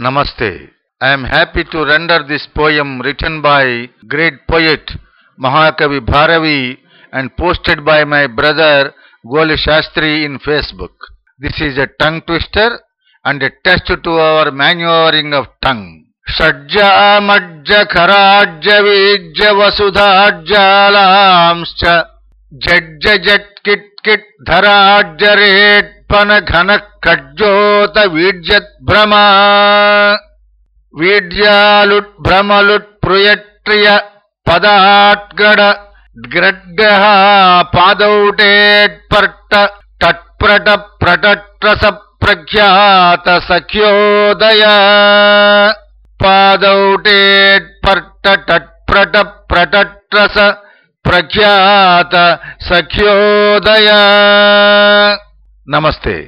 Namaste. I am happy to render this poem written by great poet Mahakavi Bharavi and posted by my brother Goli Shastri in Facebook. This is a tongue twister and a test to our maneuvering of tongue. षड्जामज्जखराज्यवीज्यवसुधाज्जालांश्च झज्जजत्किट्किट्धराज्यरेट् विपनघनः खड्जोत वीड्यद्भ्रमा वीड्यालुट्भ्रमलुट्प्रुयट्रिय पदाट्गड ग्रड्गः पादौटेट्पर्ट टट्प्रटप्रटट्रसप्रख्यातसख्योदय पादौटेट्पर्टटट्प्रटप्रटट्रस प्रख्यात सख्योदय నమస్తే